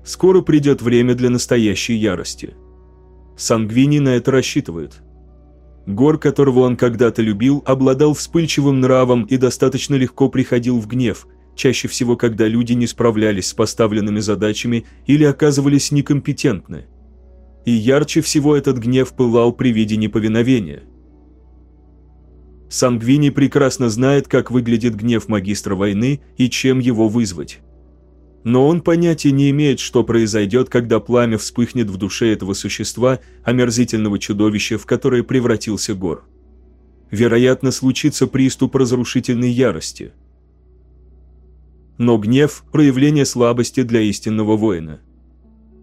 Скоро придет время для настоящей ярости. Сангвини на это рассчитывает. Гор, которого он когда-то любил, обладал вспыльчивым нравом и достаточно легко приходил в гнев, чаще всего когда люди не справлялись с поставленными задачами или оказывались некомпетентны и ярче всего этот гнев пылал при виде неповиновения. Сангвини прекрасно знает, как выглядит гнев магистра войны и чем его вызвать. Но он понятия не имеет, что произойдет, когда пламя вспыхнет в душе этого существа, омерзительного чудовища, в которое превратился Гор. Вероятно, случится приступ разрушительной ярости. Но гнев – проявление слабости для истинного воина.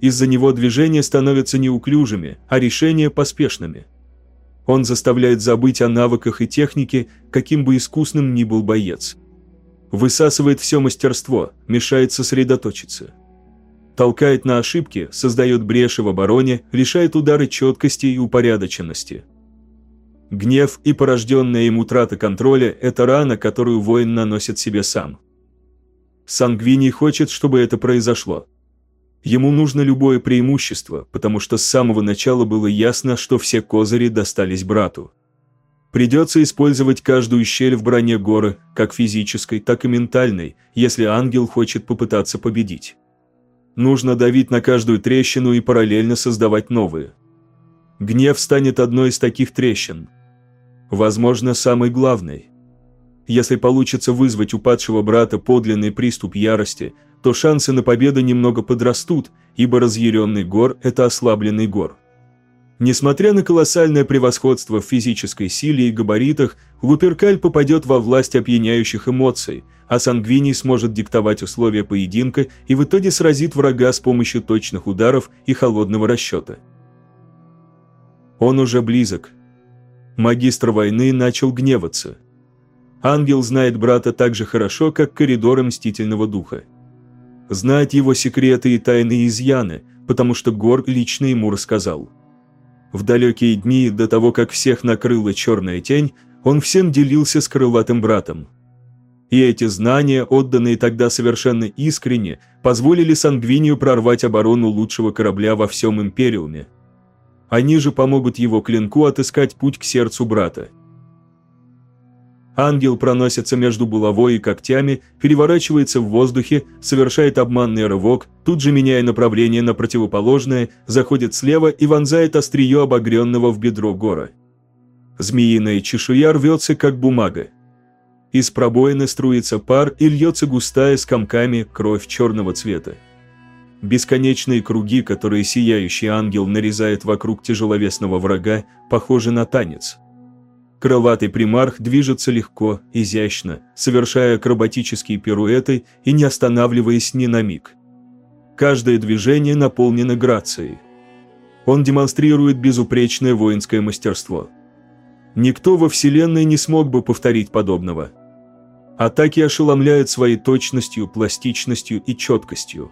Из-за него движения становятся неуклюжими, а решения – поспешными. Он заставляет забыть о навыках и технике, каким бы искусным ни был боец. Высасывает все мастерство, мешает сосредоточиться. Толкает на ошибки, создает бреши в обороне, решает удары четкости и упорядоченности. Гнев и порожденная им утрата контроля – это рана, которую воин наносит себе сам. Сангвини хочет, чтобы это произошло. Ему нужно любое преимущество, потому что с самого начала было ясно, что все козыри достались брату. Придется использовать каждую щель в броне горы, как физической, так и ментальной, если ангел хочет попытаться победить. Нужно давить на каждую трещину и параллельно создавать новые. Гнев станет одной из таких трещин. Возможно, самой главной. Если получится вызвать у падшего брата подлинный приступ ярости, то шансы на победу немного подрастут, ибо разъяренный гор – это ослабленный гор. Несмотря на колоссальное превосходство в физической силе и габаритах, Луперкаль попадет во власть опьяняющих эмоций, а Сангвиний сможет диктовать условия поединка и в итоге сразит врага с помощью точных ударов и холодного расчета. Он уже близок. Магистр войны начал гневаться – Ангел знает брата так же хорошо, как коридоры Мстительного Духа. Знает его секреты и тайные изъяны, потому что Гор лично ему рассказал. В далекие дни, до того, как всех накрыла черная тень, он всем делился с крылатым братом. И эти знания, отданные тогда совершенно искренне, позволили Сангвинию прорвать оборону лучшего корабля во всем Империуме. Они же помогут его клинку отыскать путь к сердцу брата. Ангел проносится между булавой и когтями, переворачивается в воздухе, совершает обманный рывок, тут же меняя направление на противоположное, заходит слева и вонзает острие обогренного в бедро гора. Змеиная чешуя рвется, как бумага. Из пробоины струится пар и льется густая с комками кровь черного цвета. Бесконечные круги, которые сияющий ангел нарезает вокруг тяжеловесного врага, похожи на танец – Крылатый примарх движется легко, изящно, совершая акробатические пируэты и не останавливаясь ни на миг. Каждое движение наполнено грацией. Он демонстрирует безупречное воинское мастерство. Никто во Вселенной не смог бы повторить подобного. Атаки ошеломляют своей точностью, пластичностью и четкостью.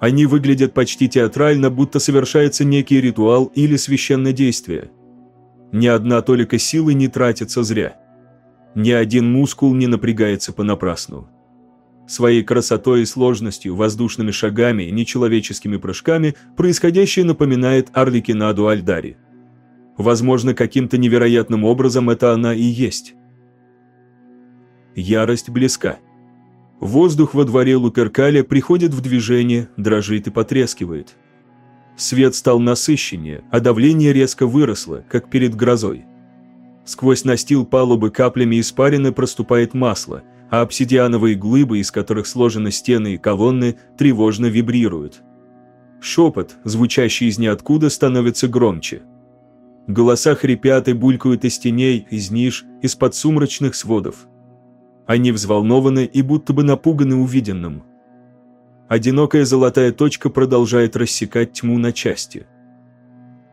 Они выглядят почти театрально, будто совершается некий ритуал или священное действие – ни одна толика силы не тратится зря. Ни один мускул не напрягается понапрасну. Своей красотой и сложностью, воздушными шагами и нечеловеческими прыжками происходящее напоминает Арликинаду Альдари. Возможно, каким-то невероятным образом это она и есть. Ярость близка. Воздух во дворе Луперкаля приходит в движение, дрожит и потрескивает. Свет стал насыщеннее, а давление резко выросло, как перед грозой. Сквозь настил палубы каплями испарины проступает масло, а обсидиановые глыбы, из которых сложены стены и колонны, тревожно вибрируют. Шепот, звучащий из ниоткуда, становится громче. Голоса хрипят и булькают из теней, из ниш, из-под сумрачных сводов. Они взволнованы и будто бы напуганы увиденным – Одинокая золотая точка продолжает рассекать тьму на части.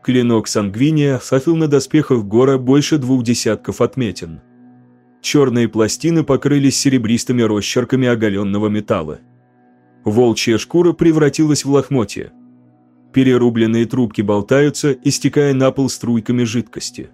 Клинок Сангвиния софил на доспехах Гора больше двух десятков отметин. Черные пластины покрылись серебристыми росчерками оголенного металла. Волчья шкура превратилась в лохмотье. Перерубленные трубки болтаются, истекая на пол струйками жидкости.